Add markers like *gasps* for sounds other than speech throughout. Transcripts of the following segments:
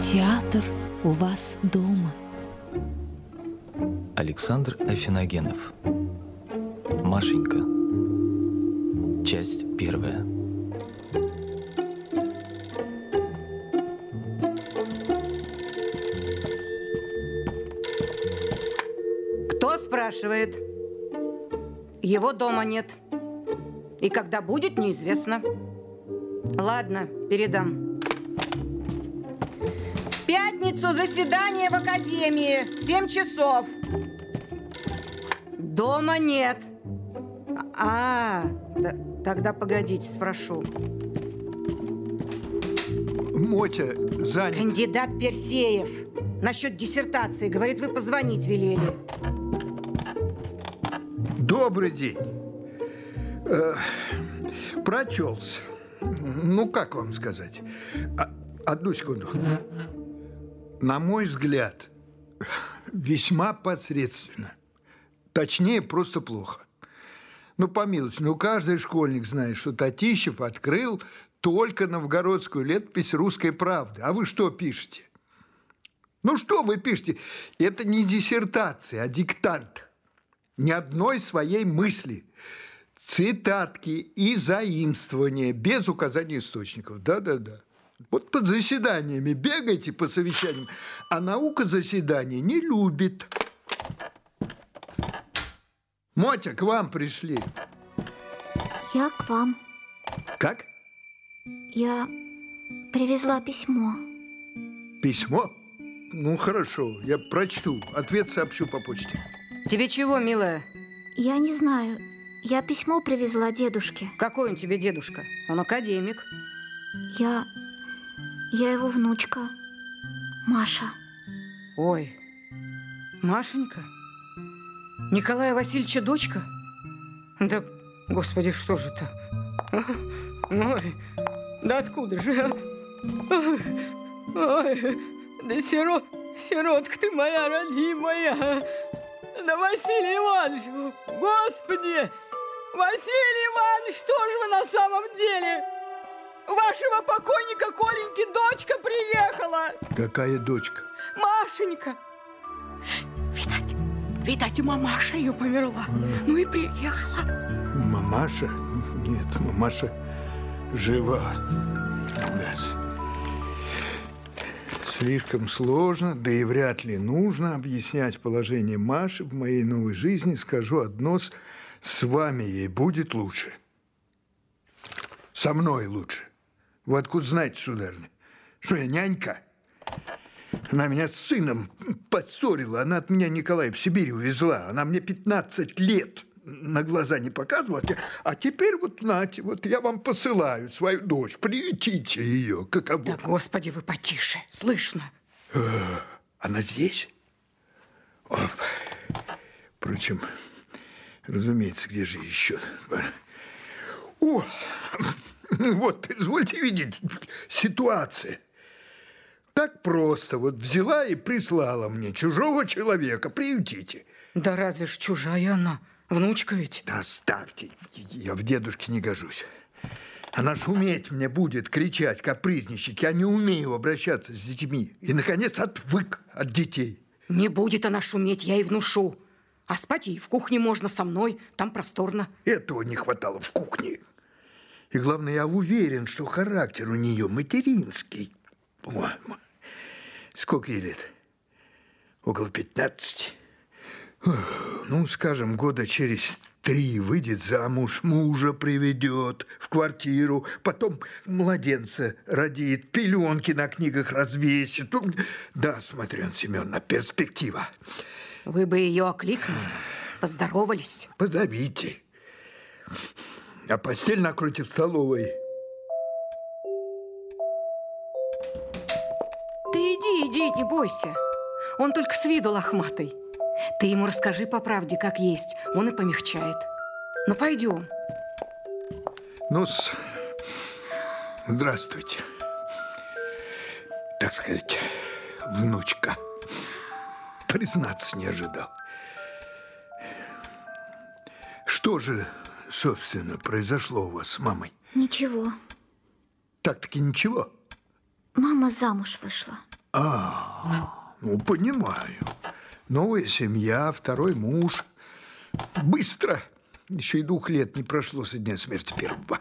Театр у вас дома. Александр Афиногенов. Машенька. Часть первая. Кто спрашивает? Его дома нет. И когда будет, неизвестно. Ладно, передам. В пятницу заседание в академии. Семь часов. Дома нет. А, тогда погодите, спрошу. Мотя занят. Кандидат Персеев. Насчет диссертации. Говорит, вы позвонить велели. Добрый день. Э, прочелся. Ну, как вам сказать? А- одну секунду. На мой взгляд, весьма посредственно. Точнее, просто плохо. Ну, помилуйте, ну каждый школьник знает, что Татищев открыл только новгородскую летопись русской правды. А вы что пишете? Ну что вы пишете? Это не диссертация, а диктант. Ни одной своей мысли. Цитатки и заимствования без указания источников. Да-да-да. Вот под заседаниями бегайте по совещаниям, а наука заседания не любит. Мотя, к вам пришли. Я к вам. Как? Я привезла письмо. Письмо? Ну, хорошо, я прочту. Ответ сообщу по почте. Тебе чего, милая? Я не знаю. Я письмо привезла дедушке. Какой он тебе дедушка? Он академик. Я... Я его внучка. Маша. Ой, Машенька? Николая Васильевича дочка? Да, господи, что же это? Ой, да откуда же? ой, да сирот, сиротка ты моя родимая. Да Василий Иванович, господи! Василий Иванович, что же вы на самом деле? Вашего покойника Коленьки дочка приехала. Какая дочка? Машенька! Видать, видать, мамаша ее померла. Ну и приехала. Мамаша? Нет, мамаша жива. Да. Слишком сложно, да и вряд ли нужно объяснять положение Маши в моей новой жизни. Скажу одно, с вами ей будет лучше. Со мной лучше. Вы откуда знаете, сударыня? Что я нянька? Она меня с сыном поссорила. Она от меня Николая в Сибирь увезла. Она мне 15 лет на глаза не показывала. А теперь вот, нате, вот я вам посылаю свою дочь. Приютите ее, каково. Да, господи, вы потише, слышно. Она здесь? О, впрочем, разумеется, где же еще? О, *laughs* вот, извольте видеть, ситуация. Так просто, вот взяла и прислала мне чужого человека, приютите. Да разве ж чужая она? Внучка ведь. Да оставьте, я в дедушке не гожусь. Она ж уметь мне будет кричать, капризничать. Я не умею обращаться с детьми. И, наконец, отвык от детей. Не будет она шуметь, я и внушу. А спать ей в кухне можно со мной, там просторно. Этого не хватало в кухне. И главное, я уверен, что характер у нее материнский. О, сколько ей лет? Около 15. Ну, скажем, года через три выйдет замуж, мужа приведет в квартиру, потом младенца родит, пеленки на книгах развесит. Ну, Да, Смотрен Семеновна, перспектива. Вы бы ее окликнули, поздоровались. Позовите. А постель накройте в столовой. Ты иди, иди, не бойся. Он только с виду лохматый. Ты ему расскажи по правде, как есть. Он и помягчает. Ну, пойдем. ну -с. здравствуйте. Так сказать, внучка. Признаться не ожидал. Что же, собственно, произошло у вас с мамой? Ничего. Так-таки ничего. Мама замуж вышла. А, ну, понимаю. Новая семья, второй муж. Быстро. Еще и двух лет не прошло со дня смерти первого.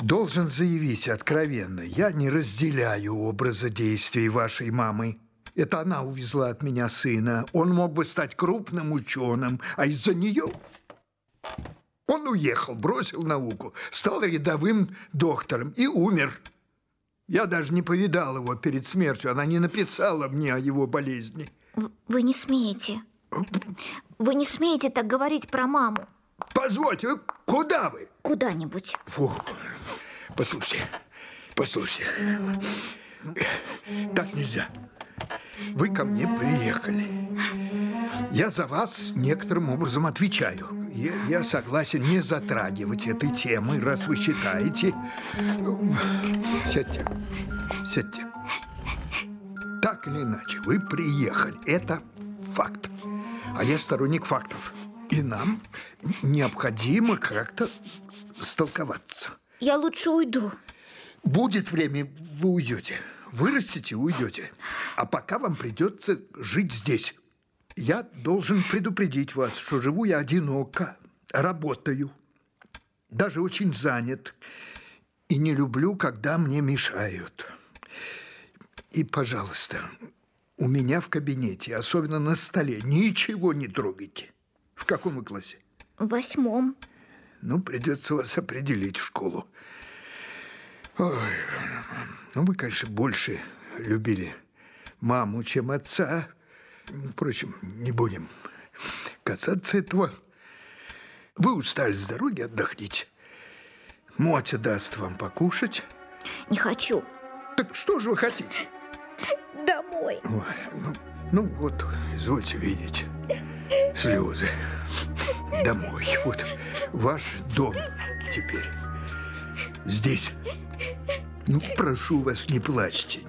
Должен заявить откровенно, я не разделяю образа действий вашей мамы. Это она увезла от меня сына. Он мог бы стать крупным ученым, а из-за нее он уехал, бросил науку, стал рядовым доктором и умер. Я даже не повидал его перед смертью. Она не написала мне о его болезни. Вы не смеете. Вы не смеете так говорить про маму. Позвольте, вы куда вы? Куда-нибудь. Послушайте, послушайте. Так нельзя. Вы ко мне приехали. Я за вас некоторым образом отвечаю. Я, я согласен не затрагивать этой темы, раз вы считаете... Сядьте, сядьте. Так или иначе, вы приехали. Это факт. А я сторонник фактов. И нам необходимо как-то столковаться. Я лучше уйду. Будет время, вы уйдете. Вырастете, уйдете. А пока вам придется жить здесь. Я должен предупредить вас, что живу я одиноко, работаю, даже очень занят и не люблю, когда мне мешают. И, пожалуйста, у меня в кабинете, особенно на столе, ничего не трогайте. В каком вы классе? В восьмом. Ну, придется вас определить в школу. Ой, ну, вы, конечно, больше любили маму, чем отца. Впрочем, не будем касаться этого. Вы устали с дороги, отдохните. Мотя даст вам покушать. Не хочу. Так что же вы хотите? Домой. Ой, ну, ну вот, извольте видеть. Слезы. Домой. Вот ваш дом теперь. Здесь. Ну, прошу вас, не плачьте.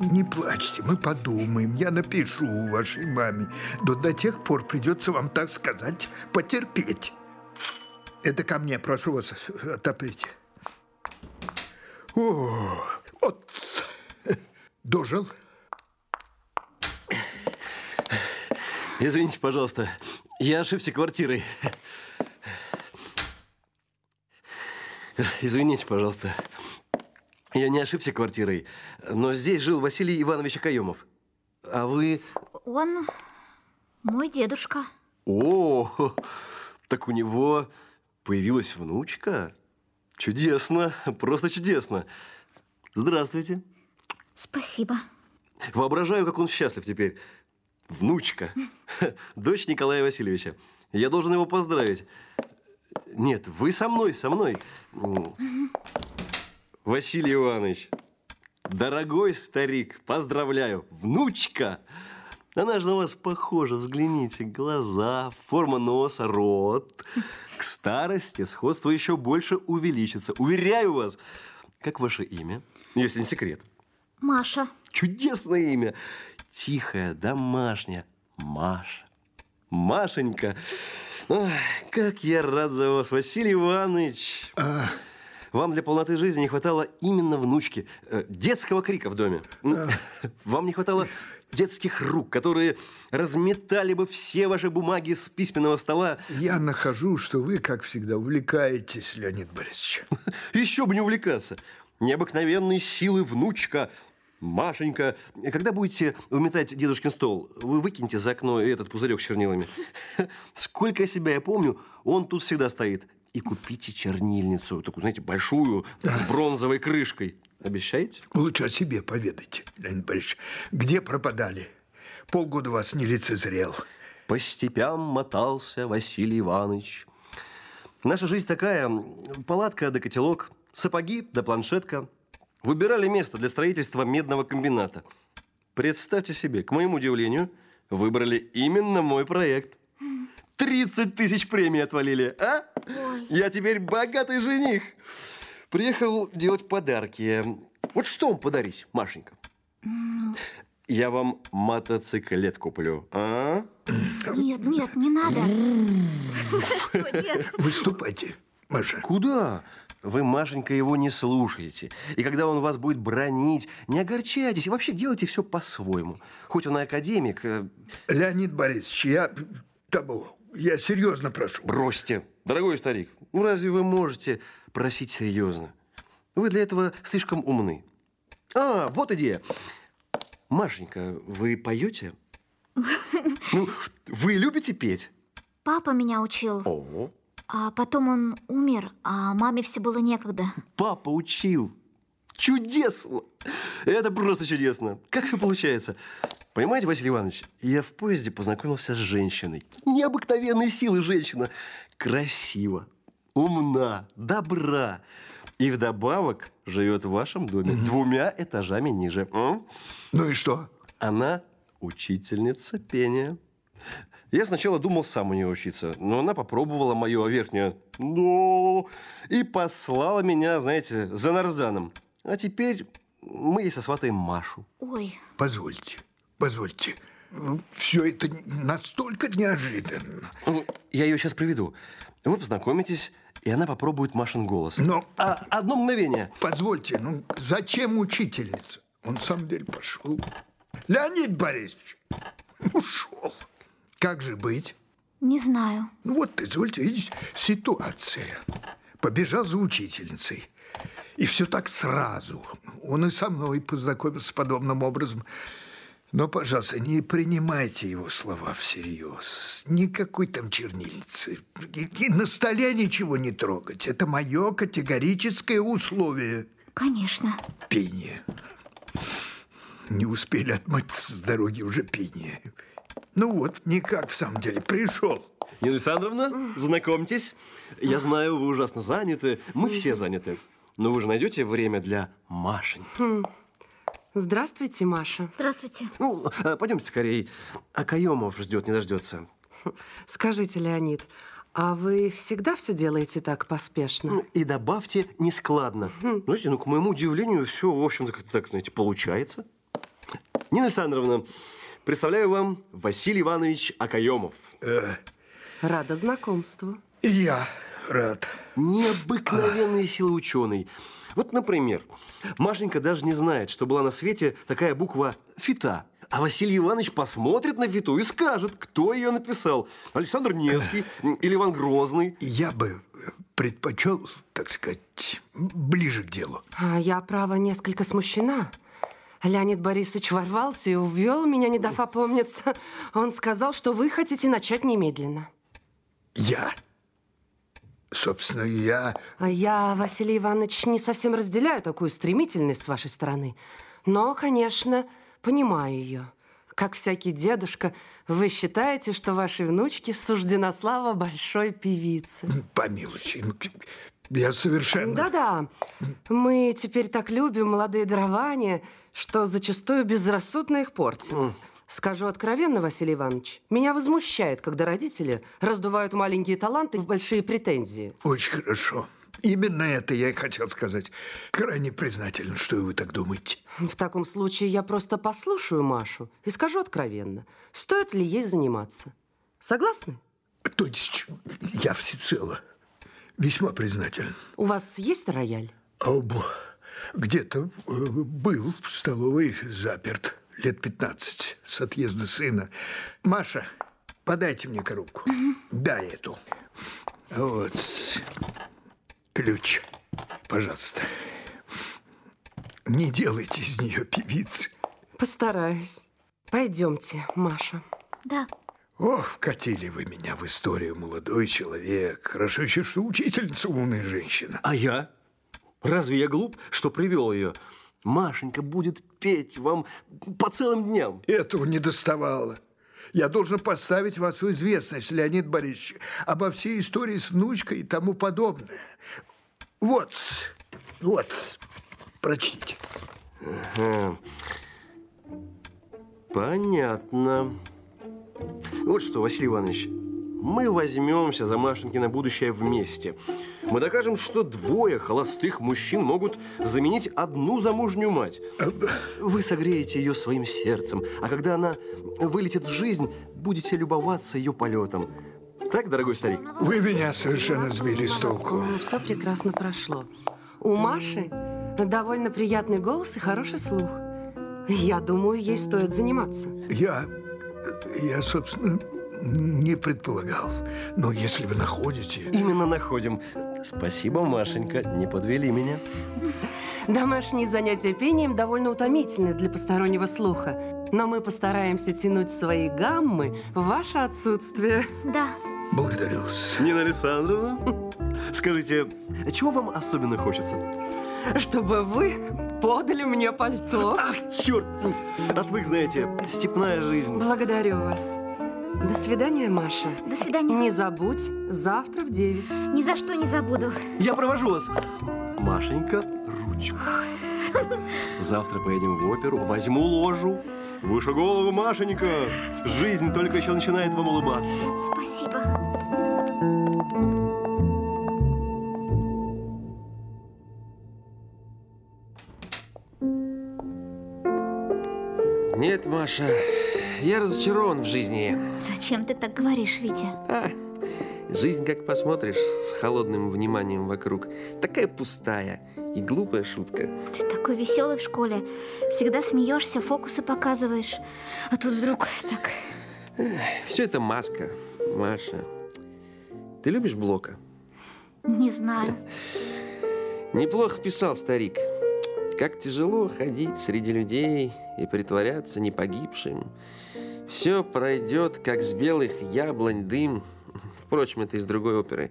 Не плачьте, мы подумаем. Я напишу вашей маме. Но до тех пор придется вам, так сказать, потерпеть. Это ко мне, прошу вас, отоприте. О, вот. Дожил? Извините, пожалуйста, я ошибся квартирой. Извините, пожалуйста. Я не ошибся квартирой, но здесь жил Василий Иванович Акаемов. А вы... Он мой дедушка. О, так у него появилась внучка? Чудесно, просто чудесно. Здравствуйте. Спасибо. Воображаю, как он счастлив теперь. Внучка. *laughs* Дочь Николая Васильевича. Я должен его поздравить. Нет, вы со мной, со мной. Василий Иванович, дорогой старик, поздравляю. Внучка. Она же на вас похожа. Взгляните, глаза, форма носа, рот. К старости сходство еще больше увеличится. Уверяю вас. Как ваше имя? Если не секрет. Маша. Чудесное имя. Тихая, домашняя. Маша. Машенька. Ах, как я рад за вас, Василий Иванович. Вам для полноты жизни не хватало именно внучки, э, детского крика в доме. *laughs* Вам не хватало детских рук, которые разметали бы все ваши бумаги с письменного стола. Я нахожу, что вы, как всегда, увлекаетесь, Леонид Борисович. *laughs* Еще бы не увлекаться. Необыкновенной силы внучка. Машенька, когда будете выметать дедушкин стол, вы выкиньте за окно этот пузырек с чернилами. *laughs* Сколько себя я помню, он тут всегда стоит. И купите чернильницу, такую, знаете, большую, с бронзовой крышкой. Обещаете? Лучше о себе поведайте, Леонид Борисович. Где пропадали? Полгода вас не лицезрел. По степям мотался Василий Иванович. Наша жизнь такая. Палатка да котелок, сапоги да планшетка. Выбирали место для строительства медного комбината. Представьте себе, к моему удивлению, выбрали именно мой проект. 30 тысяч премий отвалили, а? Я теперь богатый жених. Приехал делать подарки. Вот что вам подарить, Машенька? Я вам мотоциклет куплю, а? Нет, нет, не надо. Что, нет? Выступайте, Маша. Куда? вы, Машенька, его не слушаете. И когда он вас будет бронить, не огорчайтесь и вообще делайте все по-своему. Хоть он и академик, э, Леонид Борисович, я того, я серьезно прошу. бросьте. Дорогой старик, ну разве вы можете просить серьезно? Вы для этого слишком умны. А, вот идея. Машенька, вы поете? *laughs* Ну, вы любите петь? Папа меня учил, О, а потом он умер, а маме все было некогда. папа учил. Чудесно! Это просто чудесно. Как все получается? Понимаете, Василий Иванович, я в поезде познакомился с женщиной. Необыкновенной силы женщина. Красиво, умна, добра. И вдобавок живет в вашем доме двумя этажами ниже. М? Ну и что? Она учительница пения. Я сначала думал сам у нее учиться, но она попробовала мое верхнее «но» и послала меня, знаете, за Нарзаном. А теперь мы ей сосватаем Машу. Ой, Позвольте, позвольте. Все это настолько неожиданно. Ну, Я ее сейчас приведу. Вы познакомитесь, и она попробует Машин голос. Но А, одно мгновение. позвольте, ну зачем учительница? Он в самом деле пошел. Леонид Борисович ушел. Как же быть? не знаю. Ну вот, извольте видеть, ситуация. Побежал за учительницей. И все так сразу. Он и со мной познакомился подобным образом. Но, пожалуйста, не принимайте его слова всерьез. Никакой там чернильницы. И- и на столе ничего не трогать. Это мое категорическое условие. Конечно. Пение. Не успели отмыться с дороги уже пение. Ну вот, никак в самом деле пришел. Нина Александровна, знакомьтесь. Я знаю, вы ужасно заняты. Мы все заняты. Но вы же найдете время для Машеньки. Здравствуйте, Маша. Здравствуйте. Ну, э, пойдемте скорее. Акаемов ждет, не дождется. Скажите, Леонид, а вы всегда все делаете так поспешно? Ну, И добавьте нескладно. Знаете, ну, к моему удивлению, все, в общем-то, как-то так, знаете, получается. Нина Александровна, представляю вам Василий Иванович Акаемов. Рада знакомству. И я рад. Необыкновенные силы ученый. Вот, например, Машенька даже не знает, что была на свете такая буква «фита». А Василий Иванович посмотрит на фиту и скажет, кто ее написал. Александр Невский *laughs* или Иван Грозный. Я бы э, предпочел, так сказать, ближе к делу. А я, право, несколько смущена. Леонид Борисович ворвался и увел меня, не дав опомниться. Он сказал, что вы хотите начать немедленно. Я? Собственно, я... А я, Василий Иванович, не совсем разделяю такую стремительность с вашей стороны. Но, конечно, понимаю ее. Как всякий дедушка, вы считаете, что вашей внучке суждена слава большой певицы. Помилуйте, я совершенно... Да-да, мы теперь так любим молодые дарования, что зачастую безрассудно их портим. Скажу откровенно, Василий Иванович, меня возмущает, когда родители раздувают маленькие таланты в большие претензии. Очень хорошо. Именно это я и хотел сказать. Крайне признателен, что вы так думаете. В таком случае я просто послушаю Машу и скажу откровенно, стоит ли ей заниматься. Согласны? То есть я всецело весьма признателен. У вас есть рояль? Об, где-то э, был в столовой заперт лет 15 с отъезда сына. Маша, подайте мне коробку. Дай эту. Вот. Ключ. Пожалуйста. Не делайте из нее певицы. Постараюсь. Пойдемте, Маша. Да. Ох, вкатили вы меня в историю, молодой человек. Хорошо еще, что учительница умная женщина. А я? Разве я глуп, что привел ее? Машенька будет петь вам по целым дням. Этого не доставало. Я должен поставить вас в известность, Леонид Борисович, обо всей истории с внучкой и тому подобное. Вот, вот, прочтите. Понятно. Вот что, Василий Иванович, мы возьмемся за Машенькино будущее вместе. Мы докажем, что двое холостых мужчин могут заменить одну замужнюю мать. Вы согреете ее своим сердцем, а когда она вылетит в жизнь, будете любоваться ее полетом. Так, дорогой старик? Вы меня совершенно сбили с толку. Все прекрасно прошло. У Маши довольно приятный голос и хороший слух. Я думаю, ей стоит заниматься. Я, я, собственно, не предполагал. Но если вы находите... Именно находим. Спасибо, Машенька, не подвели меня. Домашние занятия пением довольно утомительны для постороннего слуха. Но мы постараемся тянуть свои гаммы в ваше отсутствие. Да. Благодарю вас. Нина Александровна, скажите, чего вам особенно хочется? Чтобы вы подали мне пальто. Ах, черт! Отвык, знаете, степная жизнь. Благодарю вас. До свидания, Маша. До свидания. Не забудь, завтра в 9. Ни за что не забуду. Я провожу вас. Машенька, ручку. Завтра поедем в оперу, возьму ложу. Выше голову, Машенька. Жизнь только еще начинает вам улыбаться. Спасибо. Нет, Маша, я разочарован в жизни. Зачем ты так говоришь, Витя? А, жизнь, как посмотришь, с холодным вниманием вокруг, такая пустая и глупая шутка. Ты такой веселый в школе. Всегда смеешься, фокусы показываешь. А тут вдруг так... Все это маска, Маша. Ты любишь Блока? Не знаю. Неплохо писал старик. Как тяжело ходить среди людей и притворяться не погибшим. Все пройдет, как с белых яблонь дым. Впрочем, это из другой оперы.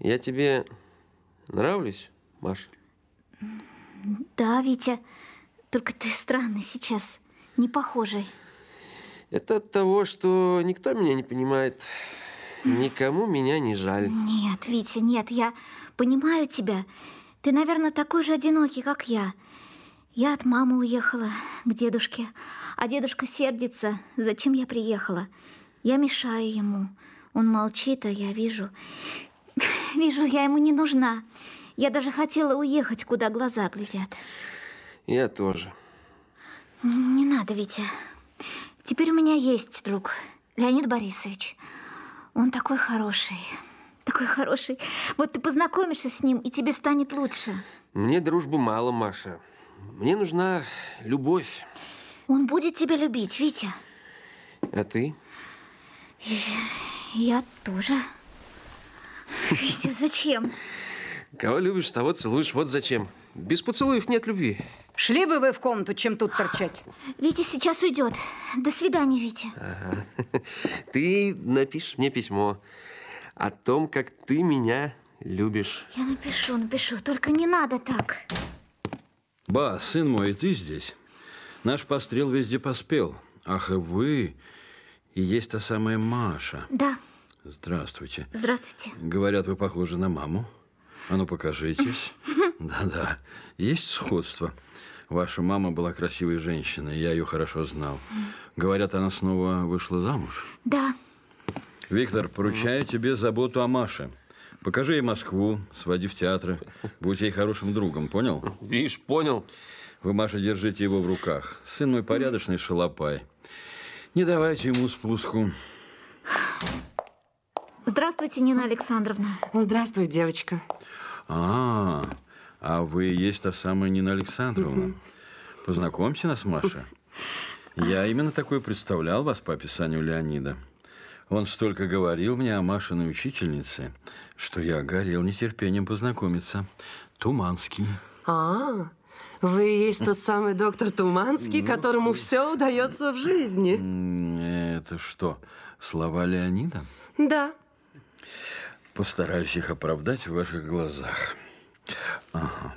Я тебе нравлюсь, Маша? Да, Витя. Только ты странный сейчас. Не похожий. Это от того, что никто меня не понимает. Никому меня не жаль. Нет, Витя, нет, я понимаю тебя. Ты, наверное, такой же одинокий, как я. Я от мамы уехала к дедушке, а дедушка сердится, зачем я приехала. Я мешаю ему. Он молчит, а я вижу... *laughs* Вижу, я ему не нужна. Я даже хотела уехать, куда глаза глядят. Я тоже. Не надо, Витя. Теперь у меня есть друг, Леонид Борисович. Он такой хороший, такой хороший. Вот ты познакомишься с ним, и тебе станет лучше. Мне дружбы мало, Маша. Мне нужна любовь. Он будет тебя любить, Витя. А ты? Я тоже. Витя, зачем? Кого любишь, того целуешь. Вот зачем. Без поцелуев нет любви. Шли бы вы в комнату, чем тут торчать. Витя сейчас уйдет. До свидания, Витя. Ага. *laughs* Ты напишешь мне письмо о том, как ты меня любишь. Я напишу, напишу. Только не надо так. Ба, сын мой, и ты здесь? Наш пострел везде поспел. Ах, и вы, и есть та самая Маша. Да, Здравствуйте. здравствуйте. Говорят, вы похожи на маму. А ну, покажитесь. *laughs* Да-да, есть сходство. Ваша мама была красивой женщиной, я ее хорошо знал. Говорят, она снова вышла замуж. Да, Виктор, поручаю тебе заботу о Маше. Покажи ей Москву, своди в театры. Будь ей хорошим другом, понял? Видишь, понял. Вы, Маша, держите его в руках. Сын мой порядочный шалопай. Не давайте ему спуску. здравствуйте, Нина Александровна. Здравствуй, девочка. А, а вы и есть та самая Нина Александровна. Познакомьте нас, Маша. Я именно такой представлял вас по описанию Леонида. Он столько говорил мне о Машиной учительнице, что я горел нетерпением познакомиться. Туманский. А, вы и есть тот самый доктор Туманский, которому все удается в жизни. Это что, слова Леонида? Да. Постараюсь их оправдать в ваших глазах. Ага.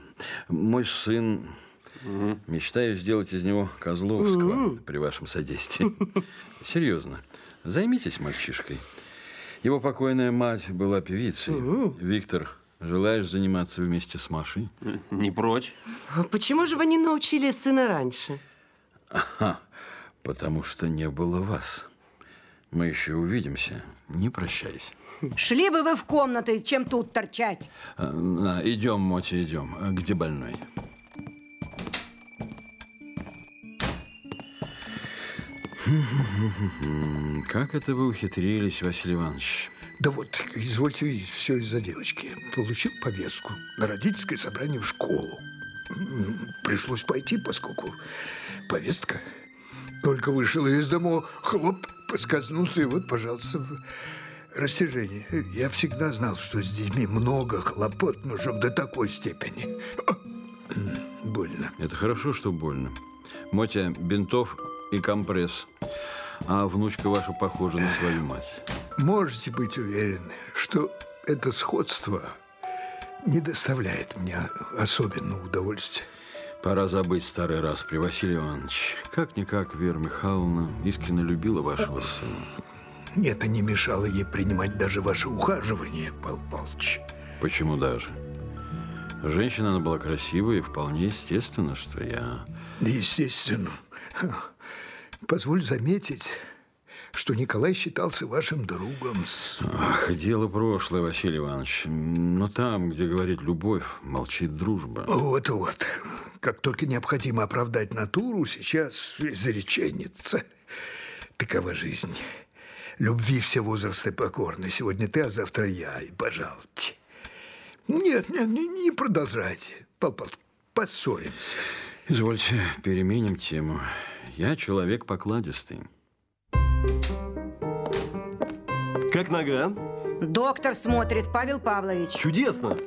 Мой сын... Мечтаю сделать из него Козловского при вашем содействии. *laughs* Серьезно. Займитесь мальчишкой. Его покойная мать была певицей. Виктор, желаешь заниматься вместе с Машей? Не прочь. А Почему же вы не научили сына раньше? Ха, потому что не было вас. Мы еще увидимся. Не прощайся. Шли бы вы в комнаты, чем тут торчать. А, на, идем, Мотя, идем. Где больной? Как это вы ухитрились, Василий Иванович? Да вот, извольте видеть, все из-за девочки. Получил повестку на родительское собрание в школу. Пришлось пойти, поскольку повестка. Только вышел из дома, хлоп, поскользнулся, и вот, пожалуйста, растяжение. Я всегда знал, что с детьми много хлопот, но чтоб до такой степени. Больно. Это хорошо, что больно. Мотя, бинтов и компресс. А внучка ваша похожа на свою мать. Можете быть уверены, что это сходство не доставляет мне особенного удовольствия. Пора забыть старый раз при Василий Иванович. Как-никак Вера Михайловна искренне любила вашего сына. Это не мешало ей принимать даже ваше ухаживание, Павел Павлович. Почему даже? Женщина она была красивая, и вполне естественно, что я... Естественно. Позволь заметить, что Николай считался вашим другом. Ах, дело прошлое, Василий Иванович. Но там, где говорит любовь, молчит дружба. Вот-вот. Как только необходимо оправдать натуру, сейчас изреченница. Такова жизнь. Любви все возрасты покорны. Сегодня ты, а завтра я. И пожалуйте. Нет, нет, не, не продолжайте. Пал Палыч, поссоримся. Извольте, переменим тему. Я человек покладистый. Как нога? Доктор смотрит, Павел Павлович. Чудесно.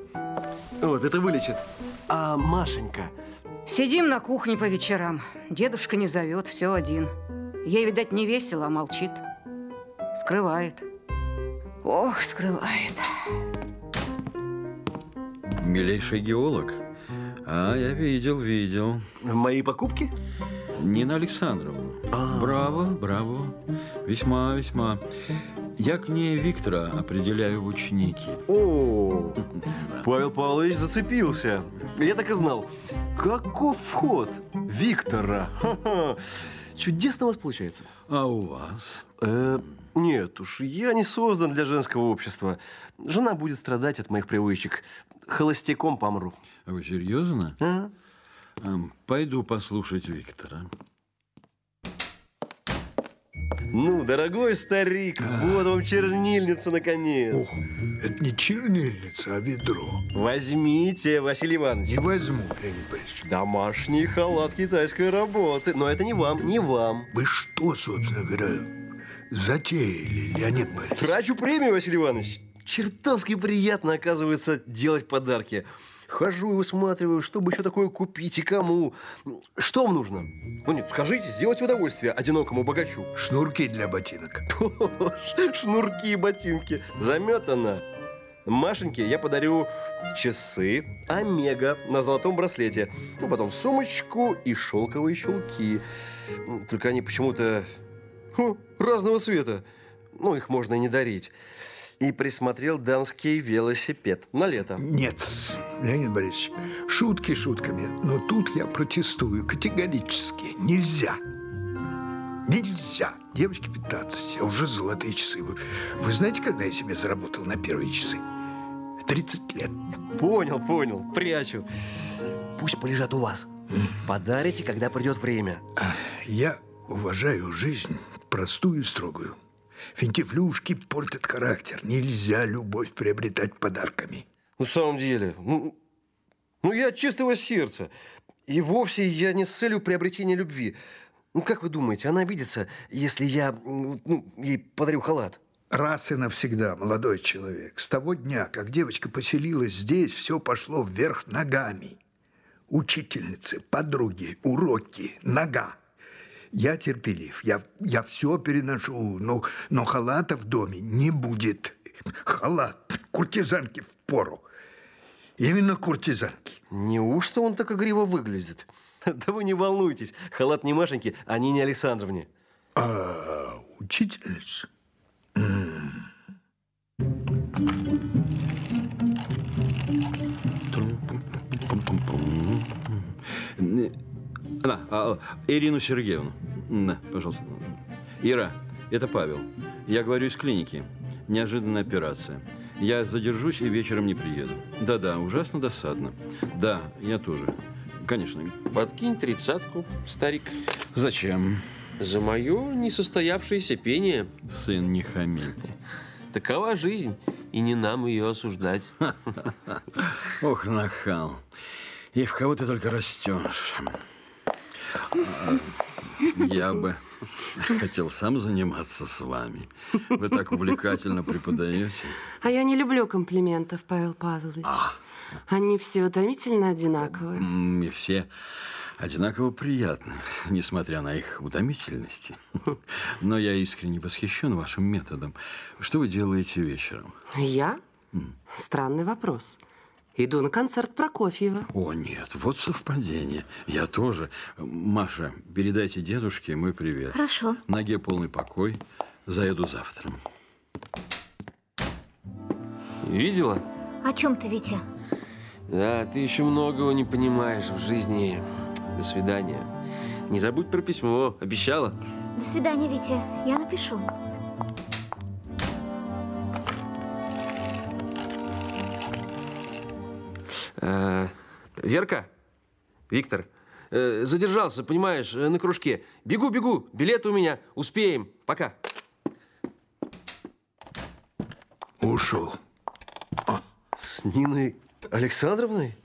Вот, это вылечит. А Машенька? Сидим на кухне по вечерам. Дедушка не зовет, все один. Ей, видать, не весело, а молчит. Скрывает. Ох, скрывает. Милейший геолог. А, я видел, видел. Мои покупки? Нина Александровна. А. Браво, браво. Весьма, весьма. Я к ней Виктора определяю в ученики. О, Павел Павлович зацепился. Я так и знал. Каков вход Виктора? Ха-ха. Чудесно у вас получается. А у вас? Э, нет уж, я не создан для женского общества. Жена будет страдать от моих привычек. Холостяком помру. А вы серьезно? А? Ам, Пойду послушать Виктора. Ну, дорогой старик, вот вам чернильница, наконец. Ох, это не чернильница, а ведро. Возьмите, Василий Иванович. Не возьму, Леонид Борисович. Домашний халат китайской работы. Но это не вам, не вам. Вы что, собственно говоря, затеяли, Леонид Борисович? Трачу премию, Василий Иванович. Чертовски приятно, оказывается, делать подарки. Хожу и высматриваю, чтобы еще такое купить и кому. Что вам нужно? Ну нет, скажите, сделайте удовольствие одинокому богачу. Шнурки для ботинок. Шнурки и ботинки. Заметано. Машеньке я подарю часы Омега на золотом браслете. Ну, потом сумочку и шелковые чулки. Только они почему-то хм, разного цвета. Ну, их можно и не дарить. И присмотрел дамский велосипед на лето. Нет, Леонид Борисович, шутки шутками, но тут я протестую категорически. Нельзя. Нельзя. Девочке 15, а уже золотые часы. Вы, вы знаете, когда я себе заработал на первые часы? В 30 лет. Понял, понял. Прячу. Пусть полежат у вас. Подарите, когда придет время. Я уважаю жизнь простую и строгую. Финтифлюшки портят характер. Нельзя любовь приобретать подарками. В самом деле, ну, ну я от чистого сердца. И вовсе я не с целью приобретения любви. Ну, как вы думаете, она обидится, если я ну, ей подарю халат? Раз и навсегда, молодой человек, с того дня, как девочка поселилась здесь, все пошло вверх ногами. Учительницы, подруги, уроки, нога. Я терпелив, я, я все переношу, но, но халата в доме не будет. Халат, куртизанки в пору. Именно куртизанки. Неужто он так игриво выглядит? *laughs* Да вы не волнуйтесь, халат не Машеньки, а Нине Александровне. А учительница? Э, Да, а, Ирину Сергеевну. Да, пожалуйста. Ира, это Павел. Я говорю из клиники. Неожиданная операция. Я задержусь и вечером не приеду. Да-да, ужасно досадно. Да, я тоже. Конечно. Подкинь тридцатку, старик. Зачем? За мое несостоявшееся пение. Сын, не хами. Такова жизнь, и не нам ее осуждать. *laughs* Ох, нахал. И в кого ты только растешь. А, Я бы хотел сам заниматься с вами. Вы так увлекательно преподаете. А я не люблю комплиментов, Павел Павлович. Они все утомительно одинаковые. И все одинаково приятны, несмотря на их утомительности. Но я искренне восхищен вашим методом. Что вы делаете вечером? Я? Странный вопрос. Иду на концерт Прокофьева. О, нет, вот совпадение. Я тоже. Маша, передайте дедушке мой привет. Хорошо. Ноге полный покой. Заеду завтра. Видела? О чем ты, Витя? Да, ты еще многого не понимаешь в жизни. До свидания. Не забудь про письмо. Обещала? До свидания, Витя. Я напишу. Верка? Виктор? э, Задержался, понимаешь, э, на кружке. Бегу, бегу. Билет у меня. Успеем. Пока. Ушел. С Ниной Александровной?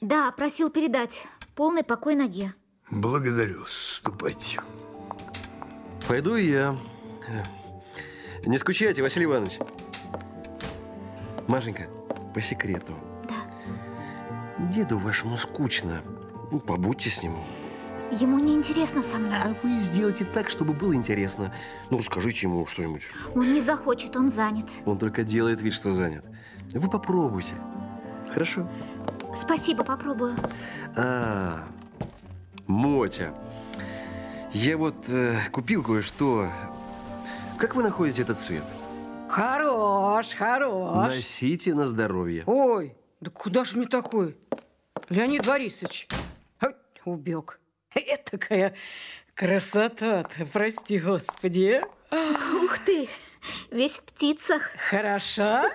Да, просил передать. Полный покой ноге. Благодарю. Ступайте. Пойду и я. Не скучайте, Василий Иванович. Машенька, по секрету. Деду вашему скучно. Ну, побудьте с ним. Ему не интересно со мной. А вы сделайте так, чтобы было интересно. Ну, расскажите ему что-нибудь. Он не захочет, он занят. Он только делает вид, что занят. Вы попробуйте. Хорошо? Спасибо, попробую. А, Мотя. Я вот э, купил кое-что. Как вы находите этот цвет? Хорош, хорош. Носите на здоровье. Ой, да куда же не такой? Леонид Борисович. Убег. Этакая красота-то, прости господи. а. Ух ты, весь в птицах, Хороша?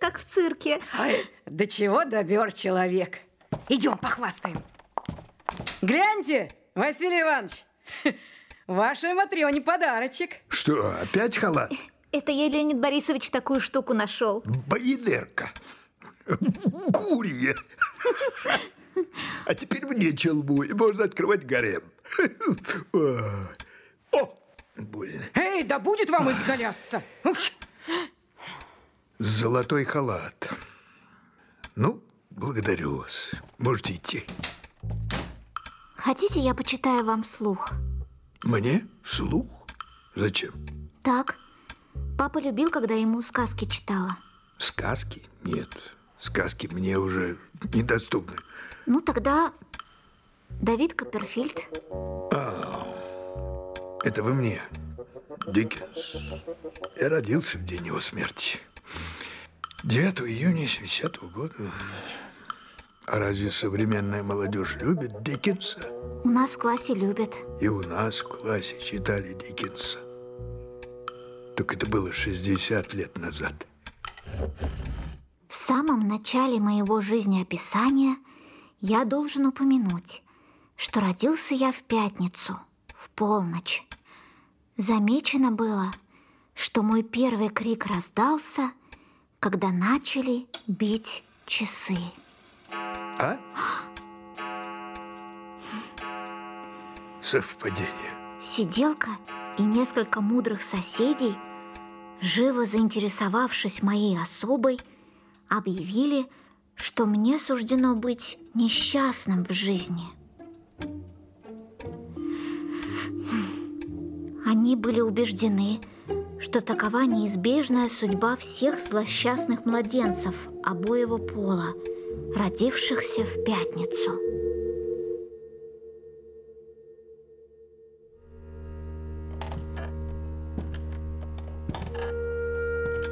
как в цирке. Ой, до чего добер человек. Идем похвастаем. Гляньте, Василий Иванович, вашей Матрёне подарочек. Что, опять халат? Это я, Леонид Борисович, такую штуку нашел. Боедерка. Гурье. А теперь мне челбу, и можно открывать гарем. О, больно. Эй, да будет вам изгаляться. Золотой халат. Ну, благодарю вас. Можете идти. Хотите, я почитаю вам вслух? Мне? Слух? Зачем? Так. Папа любил, когда ему сказки читала. Сказки? Нет. Сказки мне уже недоступны. Ну, тогда Давид Копперфильд. Это вы мне. Диккенс. Я родился в день его смерти. 9 июня 70 -го года. А разве современная молодежь любит Диккенса? У нас в классе любят. И у нас в классе читали Диккенса. Только это было 60 лет назад. В самом начале моего жизнеописания я должен упомянуть, что родился я в пятницу, в полночь. Замечено было, что мой первый крик раздался, когда начали бить часы. А? *gasps* Совпадение. Сиделка и несколько мудрых соседей, живо заинтересовавшись моей особой, объявили, что мне суждено быть несчастным в жизни. Они были убеждены, что такова неизбежная судьба всех злосчастных младенцев обоего пола, родившихся в пятницу.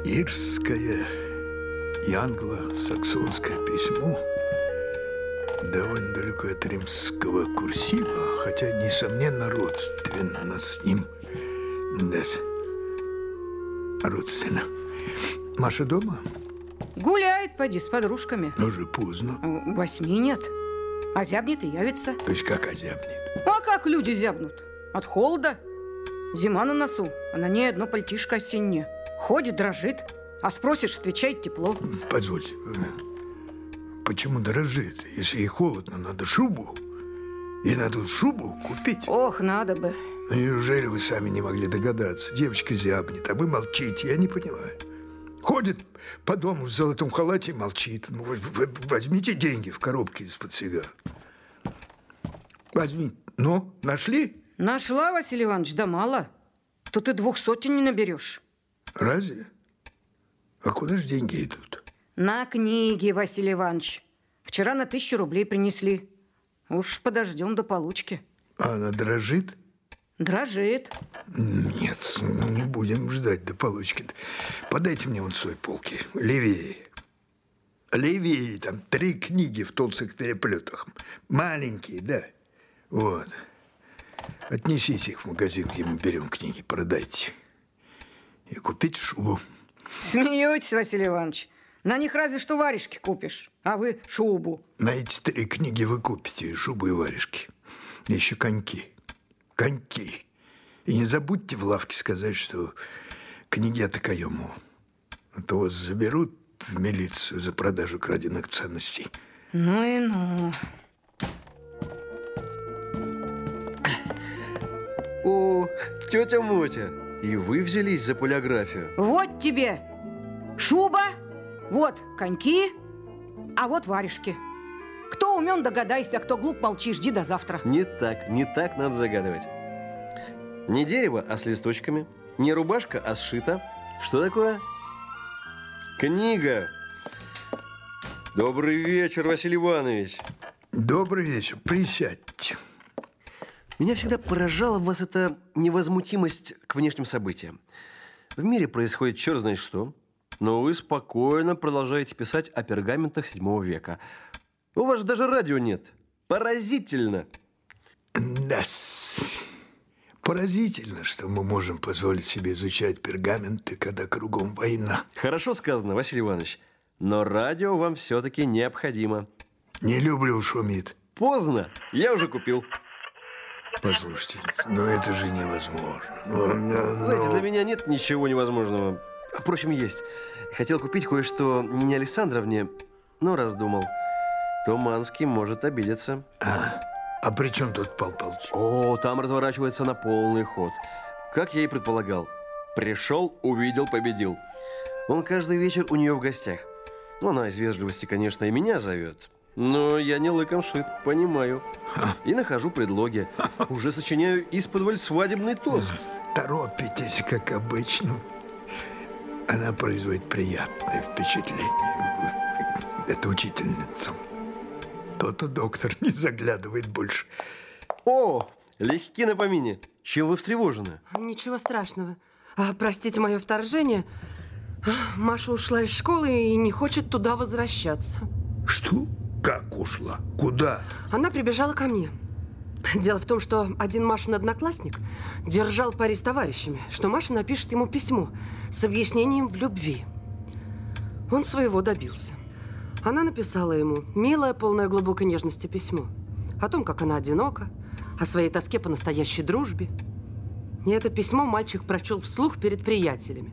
Ирское и англо-саксонское письмо довольно далеко от римского курсива, хотя, несомненно, родственно с ним. Да, родственно. Маша дома? Гуляет, поди, с подружками. Уже поздно. Восьми нет. А зябнет и явится. То есть как озябнет? А как люди зябнут? От холода? Зима на носу, а на ней одно пальтишко осеннее. Ходит, дрожит, а спросишь, отвечает тепло. Позвольте, э, почему дрожит? Если ей холодно, надо шубу. И надо шубу купить. Ох, надо бы. Ну, неужели вы сами не могли догадаться? Девочка зябнет, а вы молчите, я не понимаю. Ходит по дому в золотом халате и молчит. Ну, вы- вы- возьмите деньги в коробке из-под сигар. Возьмите. Ну, нашли? Нашла, Василий Иванович, да мало. Тут и двух сотен не наберешь. Разве? А куда же деньги идут? На книги, Василий Иванович. Вчера на тысячу рублей принесли. Уж подождем до получки. А она дрожит? Дрожит. Нет, не будем ждать до получки. Подайте мне вон с той полки. Левее. Левее. Там три книги в толстых переплетах. Маленькие, да. Вот. Отнесите их в магазин, где мы берем книги, продайте. И купите шубу. Смеетесь, Василий Иванович. На них разве что варежки купишь, а вы шубу. На эти три книги вы купите и шубу, и варежки. И еще коньки. Коньки. И не забудьте в лавке сказать, что книги от Акаему. А то вас заберут в милицию за продажу краденных ценностей. Ну и ну. О, тетя Мотя, и вы взялись за полиографию. Вот тебе шуба, вот коньки, а вот варежки. Кто умен, догадайся, а кто глуп, молчи, жди до завтра. Не так, не так надо загадывать. Не дерево, а с листочками. Не рубашка, а сшита. Что такое? Книга. Добрый вечер, Василий Иванович. Добрый вечер. Присядьте. Меня всегда поражала в вас эта невозмутимость к внешним событиям. В мире происходит черт знает что, но вы спокойно продолжаете писать о пергаментах седьмого века. У вас же даже радио нет. Поразительно. да Поразительно, что мы можем позволить себе изучать пергаменты, когда кругом война. Хорошо сказано, Василий Иванович. Но радио вам все-таки необходимо. Не люблю шумит. Поздно. Я уже купил. Послушайте, но это же невозможно. Ну, ну, Знаете, ну. для меня нет ничего невозможного. Впрочем, есть. Хотел купить кое-что не Александровне, но раздумал. Туманский может обидеться. А при чем тут Пал Палыч? О, там разворачивается на полный ход. Как я и предполагал. Пришел, увидел, победил. Он каждый вечер у нее в гостях. Ну, она из вежливости, конечно, и меня зовет. Но я не лыком шит, понимаю. И нахожу предлоги. *laughs* Уже сочиняю исподволь свадебный тост. Торопитесь, как обычно. Она производит приятное впечатление. *laughs* Это учительница. То-то доктор не заглядывает больше. О, легки на помине. Чем вы встревожены? Ничего страшного. А, простите мое вторжение. А, Маша ушла из школы и не хочет туда возвращаться. Что? Как ушла? Куда? Она прибежала ко мне. Дело в том, что один Машин одноклассник держал пари с товарищами, что Маша напишет ему письмо с объяснением в любви. Он своего добился. Она написала ему милое, полное глубокой нежности письмо о том, как она одинока, о своей тоске по настоящей дружбе. И это письмо мальчик прочел вслух перед приятелями.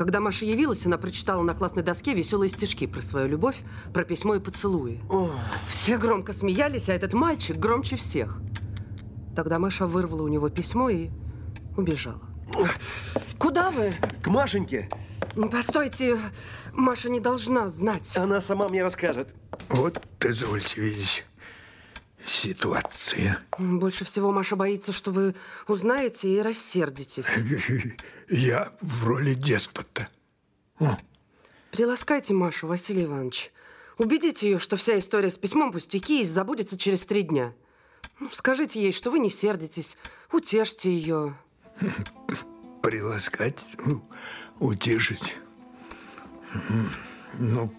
Когда Маша явилась, она прочитала на классной доске веселые стишки про свою любовь, про письмо и поцелуи. Все громко смеялись, а этот мальчик громче всех. Тогда Маша вырвала у него письмо и убежала. Куда вы? К Машеньке. Постойте, Маша не должна знать. Она сама мне расскажет. Вот, извольте видеть, ситуация. Больше всего Маша боится, что вы узнаете и рассердитесь. *laughs* Я в роли деспота. Приласкайте Машу, Василий Иванович. Убедите ее, что вся история с письмом пустяки и забудется через три дня. Ну, скажите ей, что вы не сердитесь. Утешьте ее. *laughs* Приласкать, ну, утешить. Ну,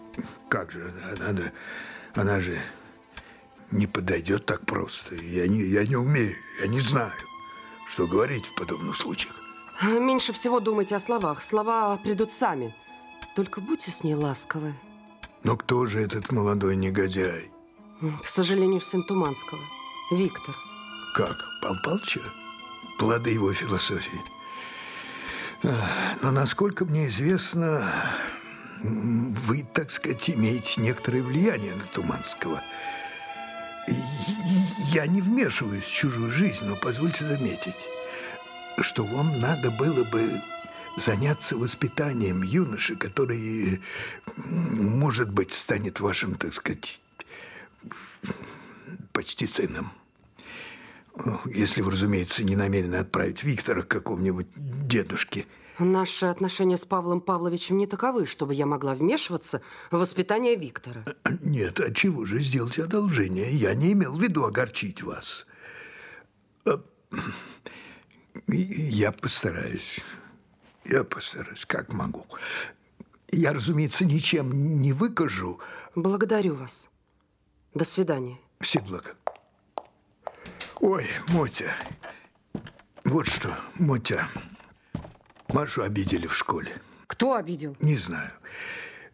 как же, надо, она же не подойдет так просто. Я не, я не умею, я не знаю, что говорить в подобных случаях. Меньше всего думайте о словах. Слова придут сами. Только будьте с ней ласковы. Но кто же этот молодой негодяй? К сожалению, сын Туманского. Виктор. Как, Пал Палча? плоды его философии. А, Но, насколько мне известно, вы, так сказать, имеете некоторое влияние на Туманского. Я не вмешиваюсь в чужую жизнь, но позвольте заметить, что вам надо было бы заняться воспитанием юноши, который, может быть, станет вашим, так сказать, почти сыном. Если вы, разумеется, не намерены отправить Виктора к какому-нибудь дедушке. Наши отношения с Павлом Павловичем не таковы, чтобы я могла вмешиваться в воспитание Виктора. *clears throat* Нет, а чего же сделайте одолжение? Я не имел в виду огорчить вас. А, *clears throat* Я постараюсь. Я постараюсь, как могу. Я, разумеется, ничем не выкажу. Благодарю вас. До свидания. Все блага. Ой, Мотя. Вот что, Мотя. Машу обидели в школе. Кто обидел? Не знаю.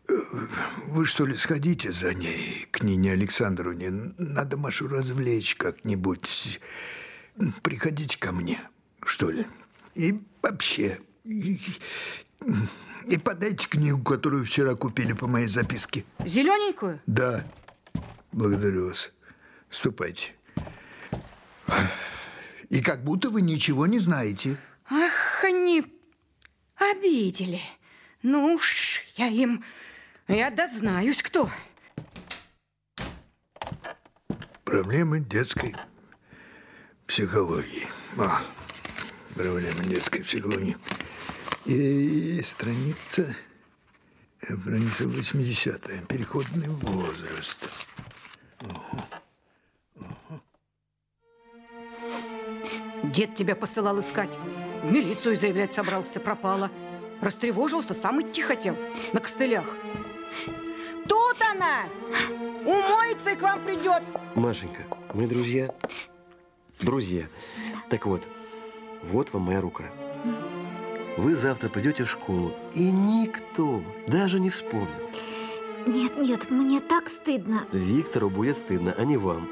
Э, Вы что ли сходите за ней к Нине Александровне? Надо Машу развлечь как-нибудь. Приходите ко мне, что ли. И вообще. И, и подайте книгу, которую вчера купили по моей записке. Зелененькую? Да. Благодарю вас. Ступайте. И как будто вы ничего не знаете. Ах, они обидели. Ну уж я им... Я дознаюсь, кто. Проблемы детской психологии. А, проблемы детской психологии. И страница, э, страница 80 Переходный возраст. Дед тебя посылал искать. В милицию заявлять собрался, пропала. Растревожился, сам идти хотел. На костылях. Тут она! Умоется и к вам придет. Машенька, мы друзья. Друзья. Так вот, вот вам моя рука. Вы завтра придете в школу, и никто даже не вспомнит. Нет, нет, мне так стыдно. Виктору будет стыдно, а не вам.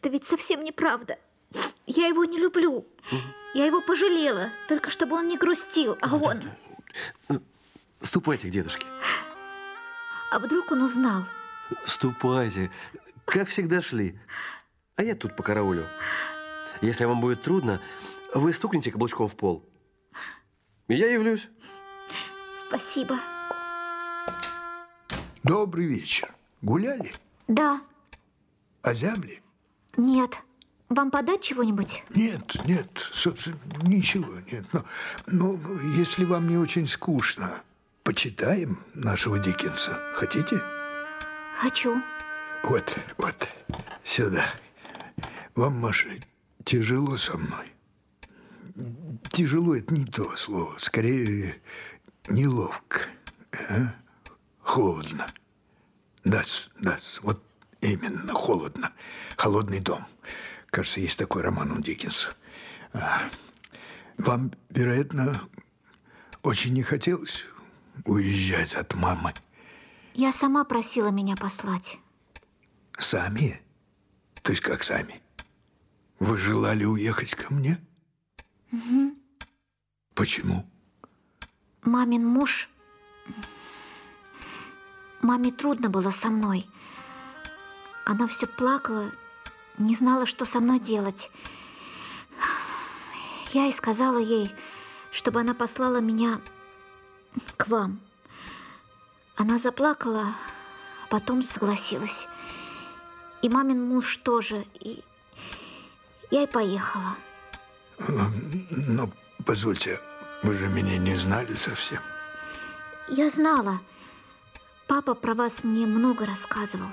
Это ведь совсем неправда. Я его не люблю. Я его пожалела, только чтобы он не грустил. А он... Ступайте к дедушке. А вдруг он узнал? Ступайте. Как всегда шли. А я тут по караулю. Если вам будет трудно, вы стукните каблучком в пол. И я явлюсь. Спасибо. Добрый вечер. Гуляли? Да, Озябли? Нет. Вам подать чего-нибудь? Нет, нет, собственно, ничего нет. Но, но если вам не очень скучно, почитаем нашего Диккенса. Хотите? Хочу. Вот, вот, сюда. Вам, Маша, тяжело со мной. Тяжело – это не то слово. Скорее, неловко. а? Холодно. да да вот именно, холодно. Холодный дом. Кажется, есть такой роман у Диккенса. А, Вам, вероятно, очень не хотелось уезжать от мамы. Я сама просила меня послать. Сами? То есть как сами? Вы желали уехать ко мне? Почему? Мамин муж... Маме трудно было со мной. Она все плакала, не знала, что со мной делать. Я и сказала ей, чтобы она послала меня к вам. Она заплакала, а потом согласилась. И мамин муж тоже. И я и поехала. Но, позвольте, вы же меня не знали совсем. Я знала. Папа про вас мне много рассказывал.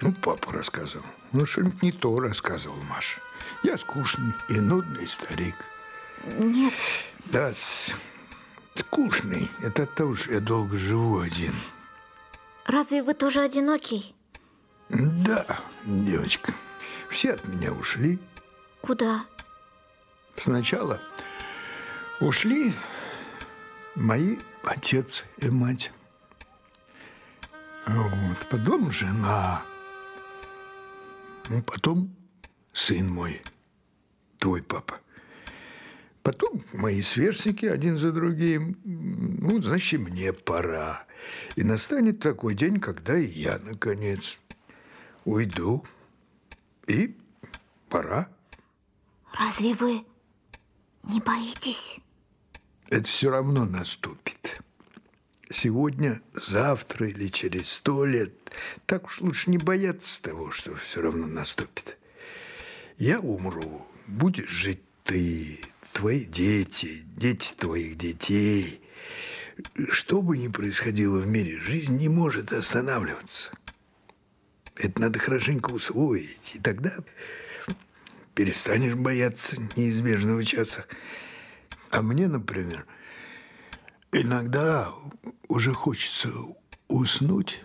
Ну, папа рассказывал. Ну, что-нибудь не то рассказывал Маша. Я скучный и нудный старик. Нет, Да, скучный. Это от того, что я долго живу один. разве вы тоже одинокий? Да, девочка. Все от меня ушли. Куда? Сначала ушли мои отец и мать. Вот. Потом жена. Ну, потом сын мой, твой папа. Потом мои сверстники один за другим. Ну, значит, мне пора. И настанет такой день, когда и я, наконец, уйду. И пора. Разве вы не боитесь? Это все равно наступит. Сегодня, завтра или через сто лет. Так уж лучше не бояться того, что все равно наступит. Я умру, будешь жить ты, твои дети, дети твоих детей. Что бы ни происходило в мире, жизнь не может останавливаться. Это надо хорошенько усвоить, и тогда перестанешь бояться неизбежного часа. А мне, например, иногда уже хочется уснуть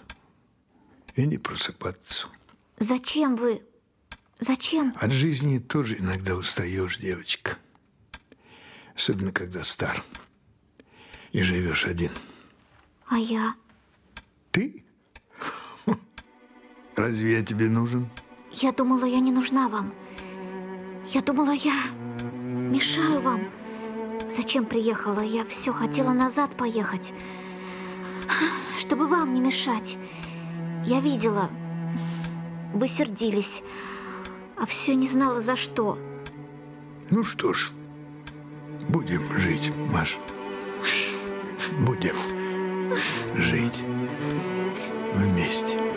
и не просыпаться. Зачем вы? Зачем? От жизни тоже иногда устаешь, девочка. Особенно, когда стар и живешь один. А я? Ты? Разве я тебе нужен? Я думала, я не нужна вам. Я думала, я мешаю вам. Зачем приехала? Я все хотела назад поехать. Чтобы вам не мешать. Я видела. Вы сердились. А все не знала за что. Ну что ж, будем жить, Маш. Будем жить вместе.